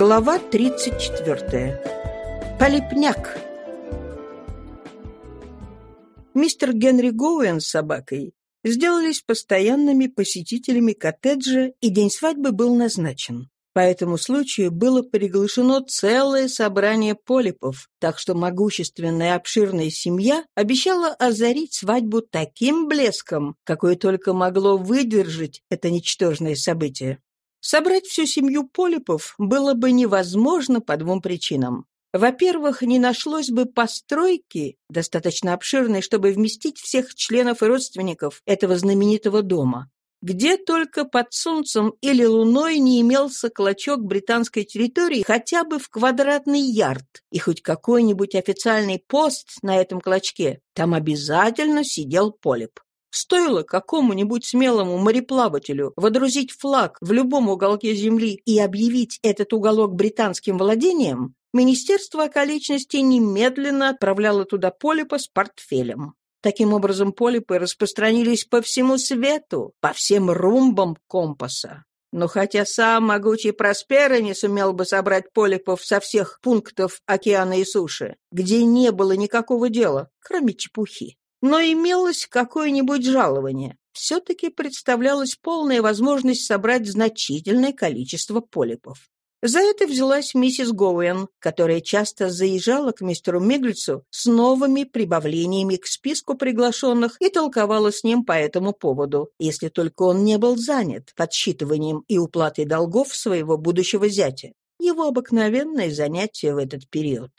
Глава 34. Полипняк. Мистер Генри Гоуэн с собакой сделались постоянными посетителями коттеджа, и день свадьбы был назначен. По этому случаю было приглашено целое собрание полипов, так что могущественная обширная семья обещала озарить свадьбу таким блеском, какой только могло выдержать это ничтожное событие. Собрать всю семью Полипов было бы невозможно по двум причинам. Во-первых, не нашлось бы постройки, достаточно обширной, чтобы вместить всех членов и родственников этого знаменитого дома. Где только под солнцем или луной не имелся клочок британской территории хотя бы в квадратный ярд, и хоть какой-нибудь официальный пост на этом клочке, там обязательно сидел Полип. Стоило какому-нибудь смелому мореплавателю водрузить флаг в любом уголке земли и объявить этот уголок британским владением, Министерство околичностей немедленно отправляло туда полипа с портфелем. Таким образом, полипы распространились по всему свету, по всем румбам компаса. Но хотя сам могучий Проспера не сумел бы собрать полипов со всех пунктов океана и суши, где не было никакого дела, кроме чепухи, но имелось какое-нибудь жалование, все-таки представлялась полная возможность собрать значительное количество полипов. За это взялась миссис Гоуэн, которая часто заезжала к мистеру Миглицу с новыми прибавлениями к списку приглашенных и толковала с ним по этому поводу, если только он не был занят подсчитыванием и уплатой долгов своего будущего зятя. Его обыкновенное занятие в этот период.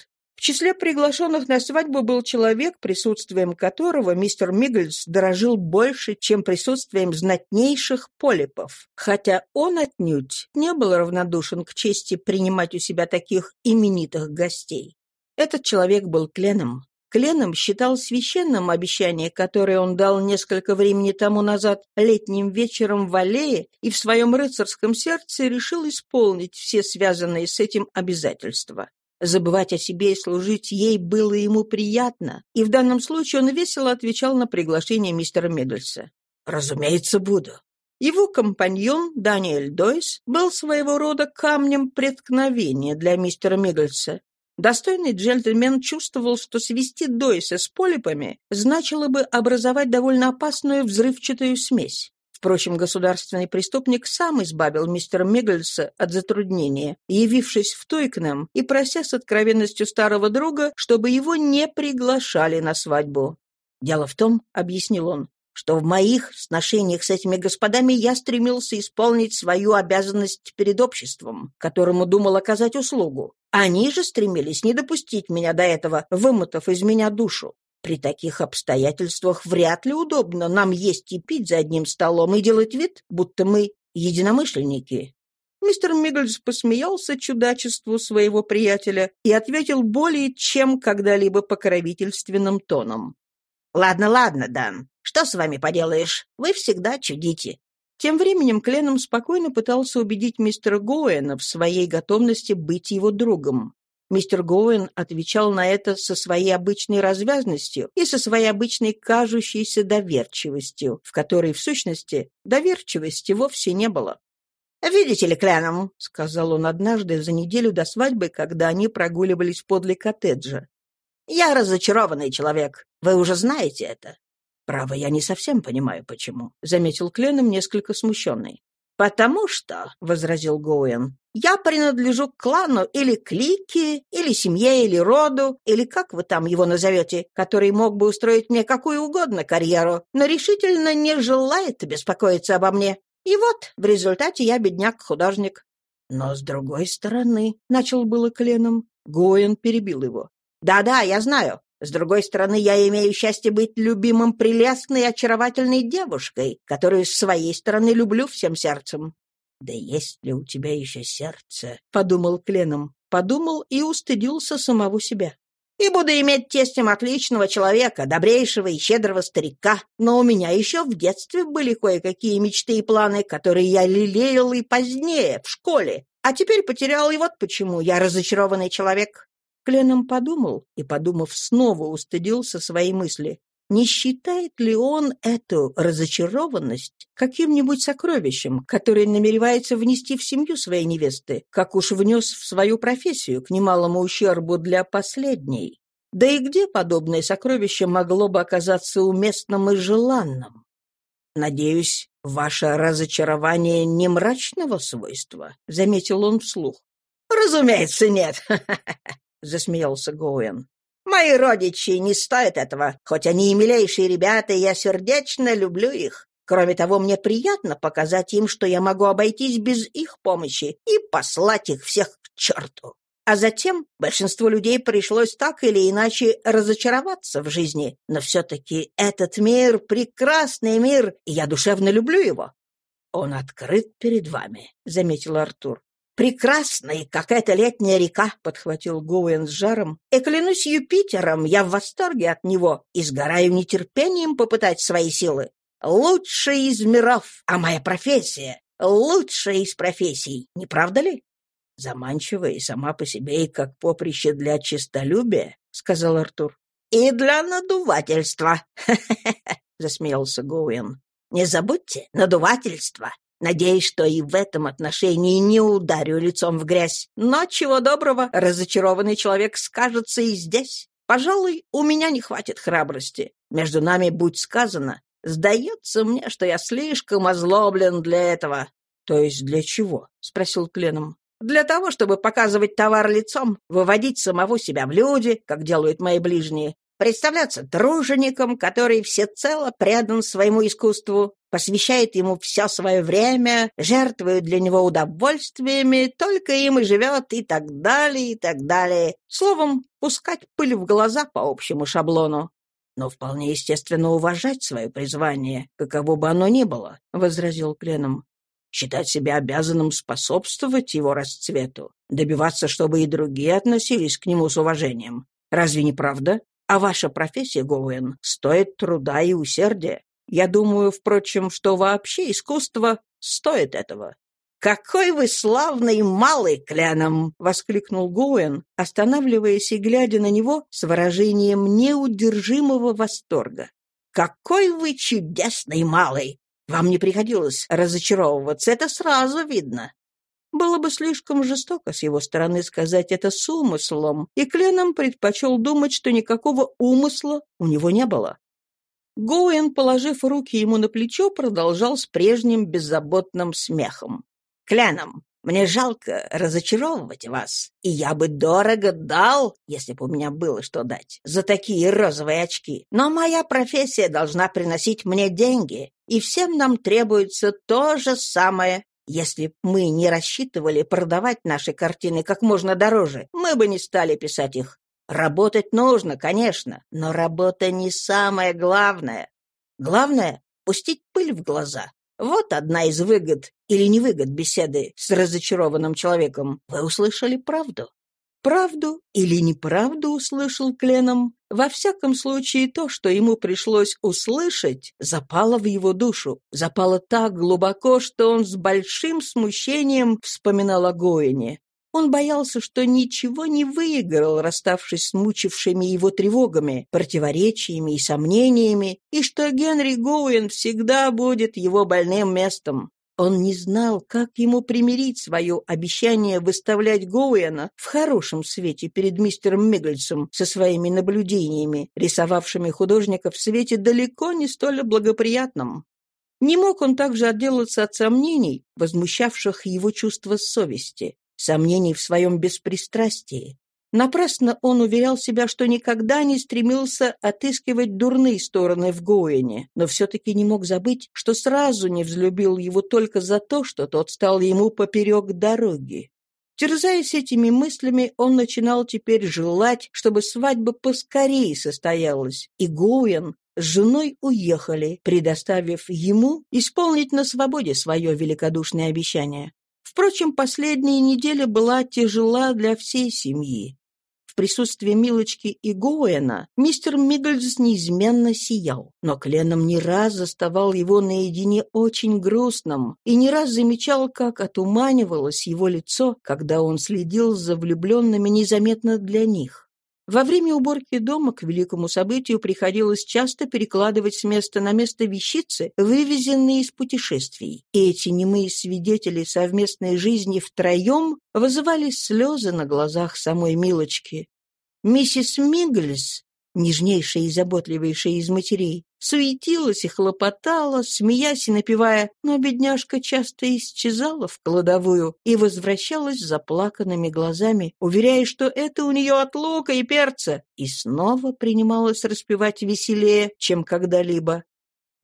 В числе приглашенных на свадьбу был человек, присутствием которого мистер Миггельс дорожил больше, чем присутствием знатнейших полипов, хотя он отнюдь не был равнодушен к чести принимать у себя таких именитых гостей. Этот человек был Кленом. Кленом считал священным обещание, которое он дал несколько времени тому назад летним вечером в аллее, и в своем рыцарском сердце решил исполнить все связанные с этим обязательства. Забывать о себе и служить ей было ему приятно, и в данном случае он весело отвечал на приглашение мистера Миддельса. «Разумеется, буду». Его компаньон Даниэль Дойс был своего рода камнем преткновения для мистера Миддельса. Достойный джентльмен чувствовал, что свести Дойса с полипами значило бы образовать довольно опасную взрывчатую смесь. Впрочем, государственный преступник сам избавил мистера Миггельса от затруднения, явившись в Туйкнем и прося с откровенностью старого друга, чтобы его не приглашали на свадьбу. «Дело в том», — объяснил он, что в моих сношениях с этими господами я стремился исполнить свою обязанность перед обществом, которому думал оказать услугу. Они же стремились не допустить меня до этого, вымотав из меня душу. При таких обстоятельствах вряд ли удобно нам есть и пить за одним столом и делать вид, будто мы единомышленники. Мистер Миггельс посмеялся чудачеству своего приятеля и ответил более чем когда-либо покровительственным тоном. «Ладно, ладно, Дан, что с вами поделаешь? Вы всегда чудите». Тем временем Кленом спокойно пытался убедить мистера Гоуэна в своей готовности быть его другом. Мистер Гоуэн отвечал на это со своей обычной развязностью и со своей обычной кажущейся доверчивостью, в которой, в сущности, доверчивости вовсе не было. «Видите ли, Кляном», — сказал он однажды за неделю до свадьбы, когда они прогуливались подле коттеджа. «Я разочарованный человек. Вы уже знаете это». «Право, я не совсем понимаю, почему», — заметил Кленом, несколько смущенный. «Потому что», — возразил Гоуэн, — «я принадлежу к клану или клике, или семье, или роду, или как вы там его назовете, который мог бы устроить мне какую угодно карьеру, но решительно не желает беспокоиться обо мне. И вот, в результате я бедняк-художник». «Но с другой стороны», — начал было Кленом, Гоуэн перебил его. «Да-да, я знаю. С другой стороны, я имею счастье быть любимым прелестной и очаровательной девушкой, которую с своей стороны люблю всем сердцем. «Да есть ли у тебя еще сердце?» — подумал Кленом. Подумал и устыдился самого себя. «И буду иметь тестем отличного человека, добрейшего и щедрого старика. Но у меня еще в детстве были кое-какие мечты и планы, которые я лелеял и позднее, в школе. А теперь потерял, и вот почему я разочарованный человек. Кленом подумал и, подумав, снова устыдился своей мысли. Не считает ли он эту разочарованность каким-нибудь сокровищем, которое намеревается внести в семью своей невесты, как уж внес в свою профессию, к немалому ущербу для последней? Да и где подобное сокровище могло бы оказаться уместным и желанным? «Надеюсь, ваше разочарование не мрачного свойства», — заметил он вслух. «Разумеется, нет», — засмеялся Гоуэн. Мои родичи не стоят этого, хоть они и милейшие ребята, и я сердечно люблю их. Кроме того, мне приятно показать им, что я могу обойтись без их помощи и послать их всех к черту. А затем большинству людей пришлось так или иначе разочароваться в жизни, но все-таки этот мир — прекрасный мир, и я душевно люблю его. «Он открыт перед вами», — заметил Артур. «Прекрасный, как эта летняя река», — подхватил Гоуэн с жаром. «И клянусь Юпитером, я в восторге от него и сгораю нетерпением попытать свои силы. Лучший из миров, а моя профессия — лучшая из профессий, не правда ли?» «Заманчивая и сама по себе, и как поприще для честолюбия», — сказал Артур. «И для надувательства», — засмеялся Гоуэн. «Не забудьте, надувательство Надеюсь, что и в этом отношении не ударю лицом в грязь. Но чего доброго, разочарованный человек скажется и здесь. Пожалуй, у меня не хватит храбрости. Между нами будь сказано. Сдается мне, что я слишком озлоблен для этого. — То есть для чего? — спросил Кленом. — Для того, чтобы показывать товар лицом, выводить самого себя в люди, как делают мои ближние, представляться тружеником, который всецело предан своему искусству, посвящает ему все свое время, жертвует для него удовольствиями, только им и живет, и так далее, и так далее. Словом, пускать пыль в глаза по общему шаблону. Но вполне естественно уважать свое призвание, каково бы оно ни было, — возразил Кленом. Считать себя обязанным способствовать его расцвету, добиваться, чтобы и другие относились к нему с уважением. Разве не правда? А ваша профессия, Гоуэн, стоит труда и усердия. Я думаю, впрочем, что вообще искусство стоит этого». «Какой вы славный малый, Кляном!» — воскликнул Гоуэн, останавливаясь и глядя на него с выражением неудержимого восторга. «Какой вы чудесный малый! Вам не приходилось разочаровываться, это сразу видно. Было бы слишком жестоко с его стороны сказать это с умыслом, и Кленом предпочел думать, что никакого умысла у него не было. Гоуэн, положив руки ему на плечо, продолжал с прежним беззаботным смехом. «Кляном, мне жалко разочаровывать вас, и я бы дорого дал, если бы у меня было что дать, за такие розовые очки. Но моя профессия должна приносить мне деньги, и всем нам требуется то же самое если б мы не рассчитывали продавать наши картины как можно дороже, мы бы не стали писать их. Работать нужно, конечно, но работа не самое главное. Главное — пустить пыль в глаза. Вот одна из выгод или невыгод беседы с разочарованным человеком. Вы услышали правду. Правду или неправду услышал Кленом, во всяком случае то, что ему пришлось услышать, запало в его душу, запало так глубоко, что он с большим смущением вспоминал о Гоине. Он боялся, что ничего не выиграл, расставшись с мучившими его тревогами, противоречиями и сомнениями, и что Генри Гоуэн всегда будет его больным местом. Он не знал, как ему примирить свое обещание выставлять Гоуэна в хорошем свете перед мистером Миггельсом со своими наблюдениями, рисовавшими художника в свете далеко не столь благоприятном. Не мог он также отделаться от сомнений, возмущавших его чувство совести, сомнений в своем беспристрастии, Напрасно он уверял себя, что никогда не стремился отыскивать дурные стороны в Гоуэне, но все-таки не мог забыть, что сразу не взлюбил его только за то, что тот стал ему поперек дороги. Терзаясь этими мыслями, он начинал теперь желать, чтобы свадьба поскорее состоялась, и Гоуэн с женой уехали, предоставив ему исполнить на свободе свое великодушное обещание. Впрочем, последняя неделя была тяжела для всей семьи. В присутствии Милочки и Гоуэна мистер Миддлс неизменно сиял, но Кленом не раз заставал его наедине очень грустным и не раз замечал, как отуманивалось его лицо, когда он следил за влюбленными незаметно для них. Во время уборки дома к великому событию приходилось часто перекладывать с места на место вещицы, вывезенные из путешествий. И эти немые свидетели совместной жизни втроем вызывали слезы на глазах самой Милочки. Миссис Мигглс нежнейшая и заботливейшая из матерей, суетилась и хлопотала, смеясь и напевая, но бедняжка часто исчезала в кладовую и возвращалась с заплаканными глазами, уверяя, что это у нее от лука и перца, и снова принималась распевать веселее, чем когда-либо.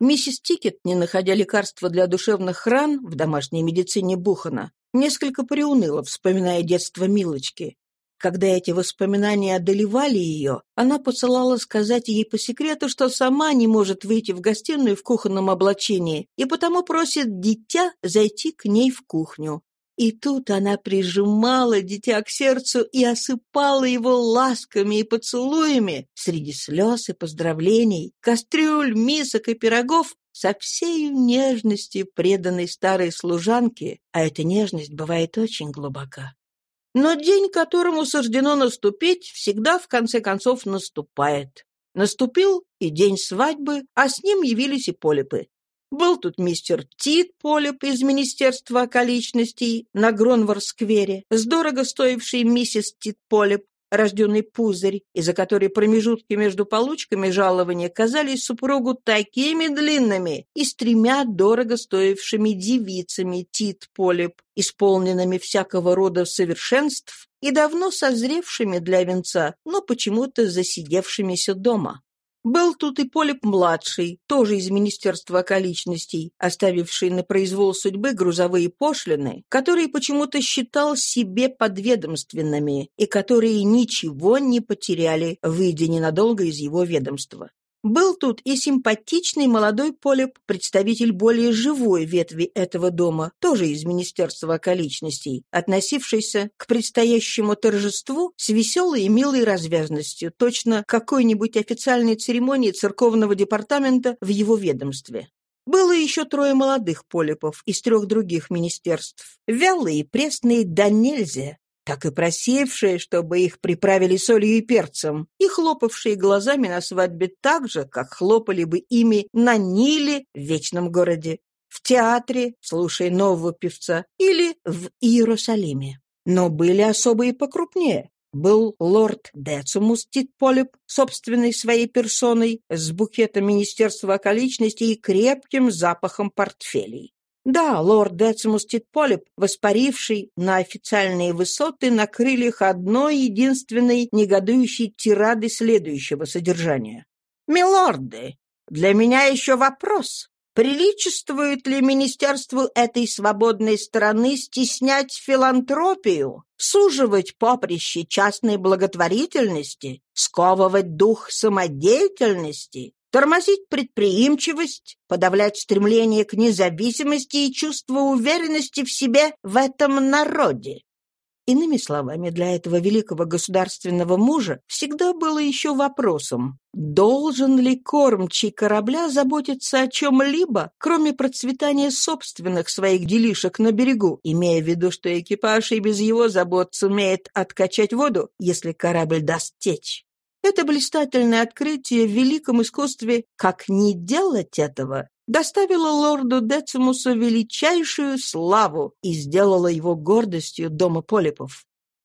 Миссис Тикет, не находя лекарства для душевных ран в домашней медицине Бухана, несколько приуныла, вспоминая детство Милочки. Когда эти воспоминания одолевали ее, она посылала сказать ей по секрету, что сама не может выйти в гостиную в кухонном облачении, и потому просит дитя зайти к ней в кухню. И тут она прижимала дитя к сердцу и осыпала его ласками и поцелуями среди слез и поздравлений, кастрюль, мисок и пирогов со всей нежностью преданной старой служанки, а эта нежность бывает очень глубока. Но день, которому суждено наступить, всегда в конце концов наступает. Наступил и день свадьбы, а с ним явились и полипы. Был тут мистер Тит Полип из Министерства околичностей на Гронвар-сквере, с дорого стоившей миссис Тит Полип, рожденный пузырь, из-за которой промежутки между получками жалования казались супругу такими длинными и с тремя дорого стоившими девицами Тит Полип, исполненными всякого рода совершенств и давно созревшими для венца, но почему-то засидевшимися дома. Был тут и Полип-младший, тоже из Министерства околичностей, оставивший на произвол судьбы грузовые пошлины, которые почему-то считал себе подведомственными и которые ничего не потеряли, выйдя ненадолго из его ведомства. Был тут и симпатичный молодой Полип, представитель более живой ветви этого дома, тоже из Министерства околичностей, относившийся к предстоящему торжеству с веселой и милой развязностью, точно какой-нибудь официальной церемонии церковного департамента в его ведомстве. Было еще трое молодых полипов из трех других министерств, вялые и пресные да нельзя, так и просевшие, чтобы их приправили солью и перцем, и хлопавшие глазами на свадьбе так же, как хлопали бы ими на Ниле в вечном городе, в театре, слушая нового певца, или в Иерусалиме. Но были особые покрупнее. Был лорд Децимус Титполип, собственной своей персоной, с букетом Министерства околичностей и крепким запахом портфелей. Да, лорд Децимус Титполип, воспаривший на официальные высоты на крыльях одной единственной негодующей тирады следующего содержания. «Милорды, для меня еще вопрос. Приличествует ли министерству этой свободной страны стеснять филантропию, суживать поприще частной благотворительности, сковывать дух самодеятельности, тормозить предприимчивость, подавлять стремление к независимости и чувство уверенности в себе в этом народе. Иными словами, для этого великого государственного мужа всегда было еще вопросом, должен ли кормчий корабля заботиться о чем-либо, кроме процветания собственных своих делишек на берегу, имея в виду, что экипаж и без его забот сумеет откачать воду, если корабль даст течь. Это блистательное открытие в великом искусстве «как не делать этого» доставило лорду Децимусу величайшую славу и сделало его гордостью дома полипов.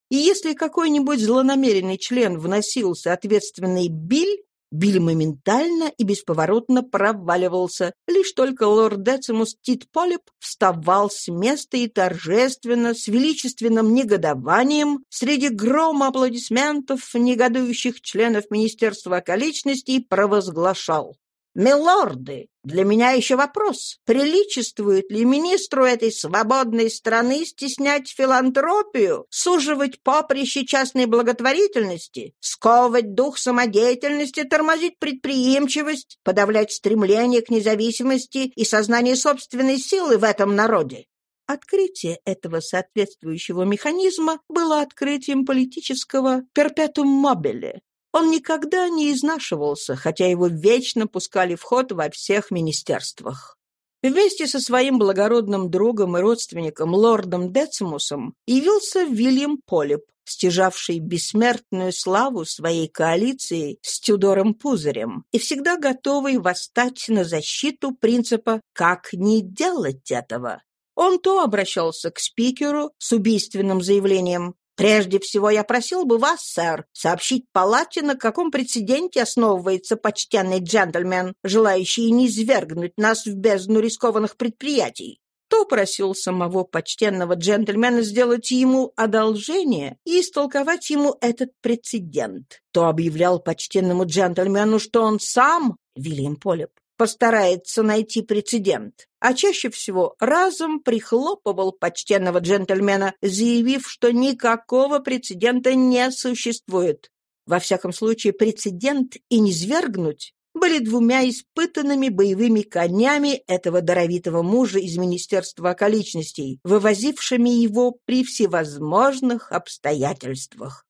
И если какой-нибудь злонамеренный член вносил соответственный биль, Биль моментально и бесповоротно проваливался. Лишь только лорд Децимус Тит Полип вставал с места и торжественно, с величественным негодованием, среди грома аплодисментов негодующих членов Министерства околичностей провозглашал. «Милорды, для меня еще вопрос, приличествует ли министру этой свободной страны стеснять филантропию, суживать поприще частной благотворительности, сковывать дух самодеятельности, тормозить предприимчивость, подавлять стремление к независимости и сознание собственной силы в этом народе?» Открытие этого соответствующего механизма было открытием политического перпетум мобиле, он никогда не изнашивался, хотя его вечно пускали в ход во всех министерствах. Вместе со своим благородным другом и родственником лордом Децимусом явился Вильям Полип, стяжавший бессмертную славу своей коалиции с Тюдором Пузырем и всегда готовый восстать на защиту принципа «как не делать этого». Он то обращался к спикеру с убийственным заявлением Прежде всего я просил бы вас, сэр, сообщить палате, на каком прецеденте основывается почтенный джентльмен, желающий низвергнуть нас в бездну рискованных предприятий. То просил самого почтенного джентльмена сделать ему одолжение и истолковать ему этот прецедент. То объявлял почтенному джентльмену, что он сам, Вильям Полип, постарается найти прецедент, а чаще всего разом прихлопывал почтенного джентльмена, заявив, что никакого прецедента не существует. Во всяком случае, прецедент и низвергнуть были двумя испытанными боевыми конями этого даровитого мужа из Министерства околичностей, вывозившими его при всевозможных обстоятельствах.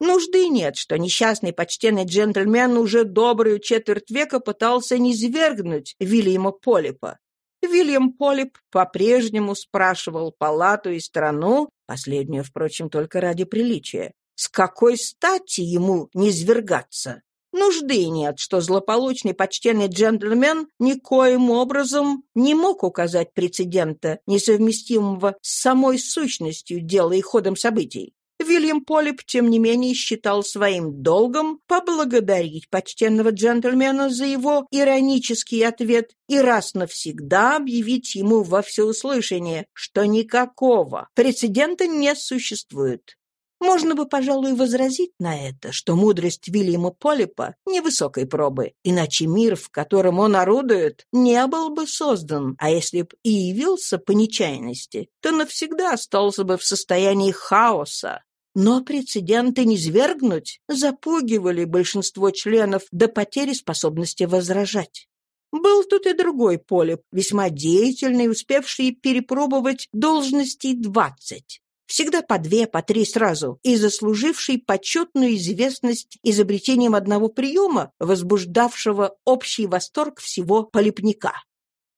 Нужды нет, что несчастный почтенный джентльмен уже добрую четверть века пытался низвергнуть Вильяма Полипа. Вильям Полип по-прежнему спрашивал палату и страну, последнюю, впрочем, только ради приличия, с какой стати ему низвергаться. Нужды нет, что злополучный почтенный джентльмен никоим образом не мог указать прецедента, несовместимого с самой сущностью дела и ходом событий. Вильям Полип, тем не менее, считал своим долгом поблагодарить почтенного джентльмена за его иронический ответ и раз навсегда объявить ему во всеуслышание, что никакого прецедента не существует. Можно бы, пожалуй, возразить на это, что мудрость Вильяма Полипа невысокой пробы, иначе мир, в котором он орудует, не был бы создан, а если б и явился по нечаянности, то навсегда остался бы в состоянии хаоса, но прецеденты низвергнуть запугивали большинство членов до потери способности возражать. Был тут и другой Полип, весьма деятельный, успевший перепробовать должностей двадцать. Всегда по две, по три сразу, и заслуживший почетную известность изобретением одного приема, возбуждавшего общий восторг всего полипника.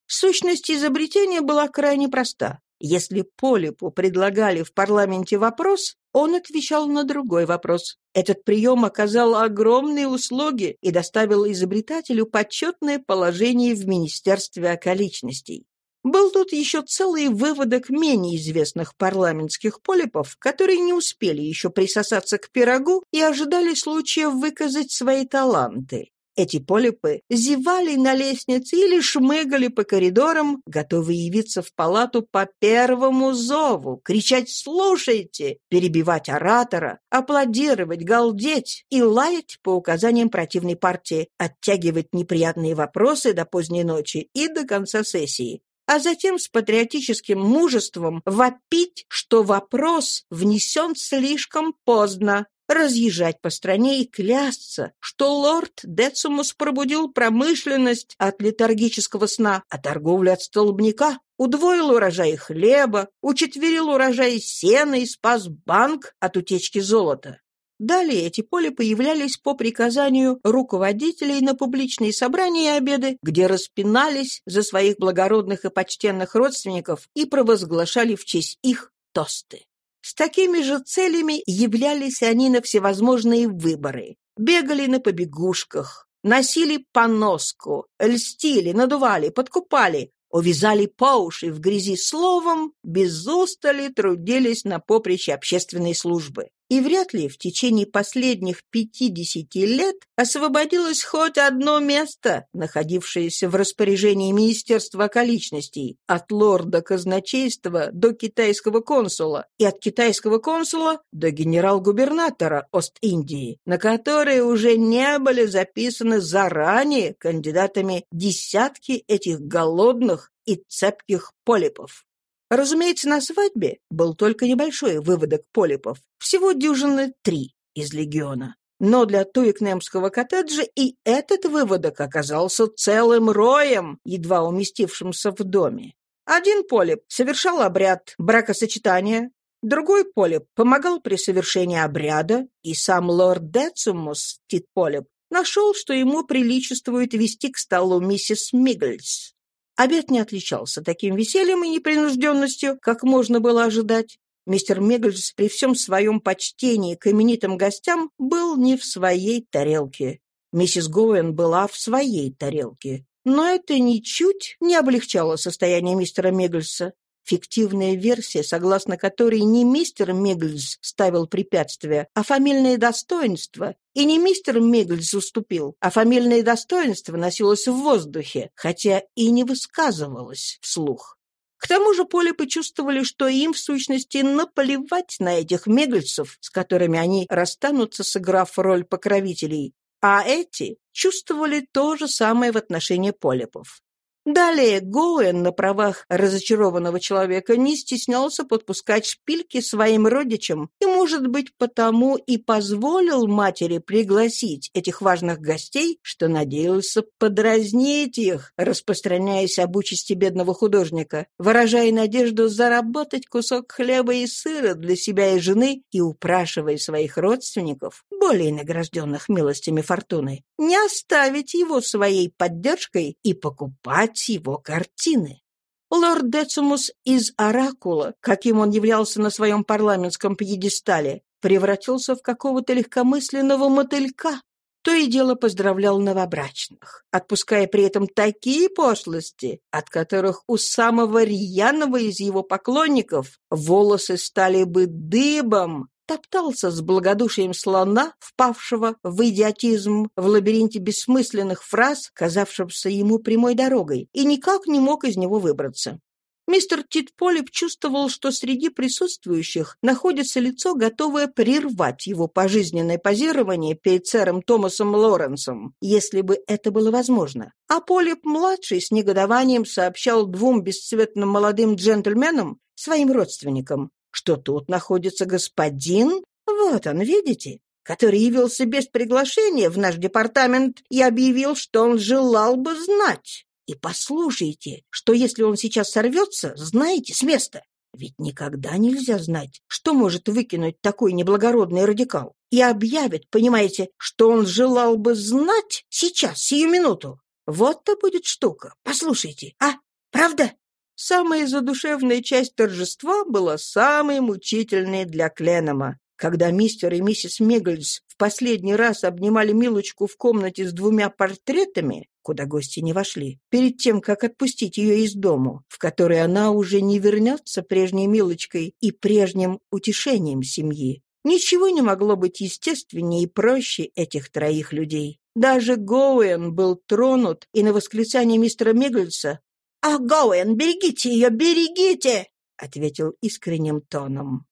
Сущность изобретения была крайне проста. Если Полипу предлагали в парламенте вопрос, он отвечал на другой вопрос. Этот прием оказал огромные услуги и доставил изобретателю почетное положение в Министерстве околичностей. Был тут еще целый выводок менее известных парламентских полипов, которые не успели еще присосаться к пирогу и ожидали случая выказать свои таланты. Эти полипы зевали на лестнице или шмыгали по коридорам, готовые явиться в палату по первому зову, кричать «слушайте», перебивать оратора, аплодировать, галдеть и лаять по указаниям противной партии, оттягивать неприятные вопросы до поздней ночи и до конца сессии, а затем с патриотическим мужеством вопить, что вопрос внесен слишком поздно, разъезжать по стране и клясться, что лорд Децимус пробудил промышленность от летаргического сна, а торговлю от столбняка, удвоил урожай хлеба, учетверил урожай сена и спас банк от утечки золота. Далее эти поли появлялись по приказанию руководителей на публичные собрания и обеды, где распинались за своих благородных и почтенных родственников и провозглашали в честь их тосты. С такими же целями являлись они на всевозможные выборы. Бегали на побегушках, носили поноску, льстили, надували, подкупали, увязали по уши в грязи словом, без устали трудились на поприще общественной службы и вряд ли в течение последних 50 лет освободилось хоть одно место, находившееся в распоряжении Министерства околичностей, от лорда казначейства до китайского консула и от китайского консула до генерал-губернатора Ост-Индии, на которые уже не были записаны заранее кандидатами десятки этих голодных и цепких полипов. Разумеется, на свадьбе был только небольшой выводок полипов, всего дюжины три из легиона. Но для Туикнемского коттеджа и этот выводок оказался целым роем, едва уместившимся в доме. Один полип совершал обряд бракосочетания, другой полип помогал при совершении обряда, и сам лорд Децимус, Тит Полип, нашел, что ему приличествует вести к столу миссис Миггельс. Обед не отличался таким весельем и непринужденностью, как можно было ожидать. Мистер Мегальс при всем своем почтении к именитым гостям был не в своей тарелке. Миссис Гоуэн была в своей тарелке. Но это ничуть не облегчало состояние мистера Мегальса. Фиктивная версия, согласно которой не мистер Мегальс ставил препятствия, а фамильные достоинства, и не мистер Мегальс уступил, а фамильное достоинство носилось в воздухе, хотя и не высказывалось вслух. К тому же Поле почувствовали, что им, в сущности, наплевать на этих мегальцев, с которыми они расстанутся, сыграв роль покровителей, а эти чувствовали то же самое в отношении полипов. Далее Гоуэн на правах разочарованного человека не стеснялся подпускать шпильки своим родичам и, может быть, потому и позволил матери пригласить этих важных гостей, что надеялся подразнить их, распространяясь об участи бедного художника, выражая надежду заработать кусок хлеба и сыра для себя и жены и упрашивая своих родственников, более награжденных милостями фортуны, не оставить его своей поддержкой и покупать его картины. Лорд Децимус из Оракула, каким он являлся на своем парламентском пьедестале, превратился в какого-то легкомысленного мотылька. То и дело поздравлял новобрачных, отпуская при этом такие пошлости, от которых у самого рьяного из его поклонников волосы стали бы дыбом, топтался с благодушием слона, впавшего в идиотизм в лабиринте бессмысленных фраз, казавшихся ему прямой дорогой, и никак не мог из него выбраться. Мистер Титполип чувствовал, что среди присутствующих находится лицо, готовое прервать его пожизненное позирование перед сэром Томасом Лоренсом, если бы это было возможно. А Полип-младший с негодованием сообщал двум бесцветным молодым джентльменам, своим родственникам, что тут находится господин, вот он, видите, который явился без приглашения в наш департамент и объявил, что он желал бы знать. И послушайте, что если он сейчас сорвется, знаете, с места. Ведь никогда нельзя знать, что может выкинуть такой неблагородный радикал. И объявит, понимаете, что он желал бы знать сейчас, сию минуту. Вот-то будет штука. Послушайте, а? Правда? Самая задушевная часть торжества была самой мучительной для Кленома. Когда мистер и миссис Мегальс в последний раз обнимали Милочку в комнате с двумя портретами, куда гости не вошли, перед тем, как отпустить ее из дому, в который она уже не вернется прежней Милочкой и прежним утешением семьи. Ничего не могло быть естественнее и проще этих троих людей. Даже Гоуэн был тронут, и на восклицание мистера Мигельса «А, Гоуэн, берегите ее, берегите!» — ответил искренним тоном.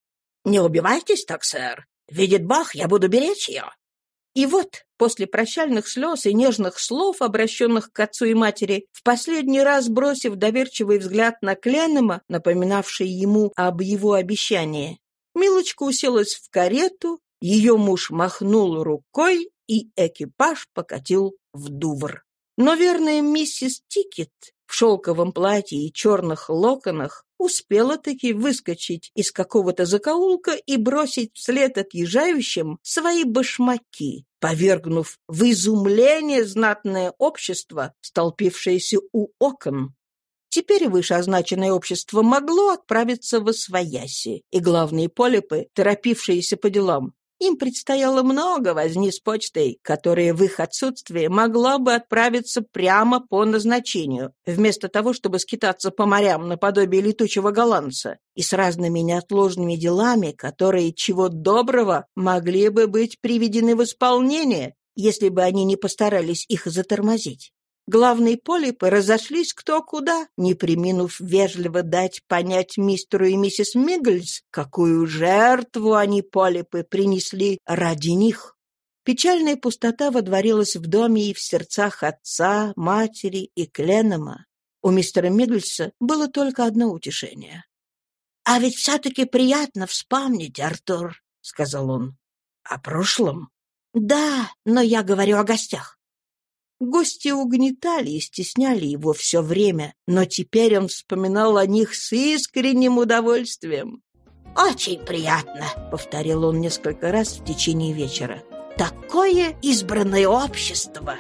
«Не убивайтесь так, сэр. Видит Бог, я буду беречь ее». И вот, после прощальных слез и нежных слов, обращенных к отцу и матери, в последний раз бросив доверчивый взгляд на Кленема, напоминавший ему об его обещании, Милочка уселась в карету, ее муж махнул рукой, и экипаж покатил в Дувр. Но верная миссис Тикет в шелковом платье и черных локонах успела-таки выскочить из какого-то закоулка и бросить вслед отъезжающим свои башмаки, повергнув в изумление знатное общество, столпившееся у окон. Теперь вышеозначенное общество могло отправиться в Освояси, и главные полипы, торопившиеся по делам, им предстояло много возни с почтой, которая в их отсутствие могла бы отправиться прямо по назначению, вместо того, чтобы скитаться по морям наподобие летучего голландца, и с разными неотложными делами, которые, чего доброго, могли бы быть приведены в исполнение, если бы они не постарались их затормозить. Главные полипы разошлись кто куда, не приминув вежливо дать понять мистеру и миссис Мигглс, какую жертву они, полипы, принесли ради них. Печальная пустота водворилась в доме и в сердцах отца, матери и Кленома. У мистера Мигглса было только одно утешение. «А ведь все-таки приятно вспомнить, Артур», — сказал он. «О прошлом?» «Да, но я говорю о гостях. Гости угнетали и стесняли его все время, но теперь он вспоминал о них с искренним удовольствием. «Очень приятно», — повторил он несколько раз в течение вечера. «Такое избранное общество!»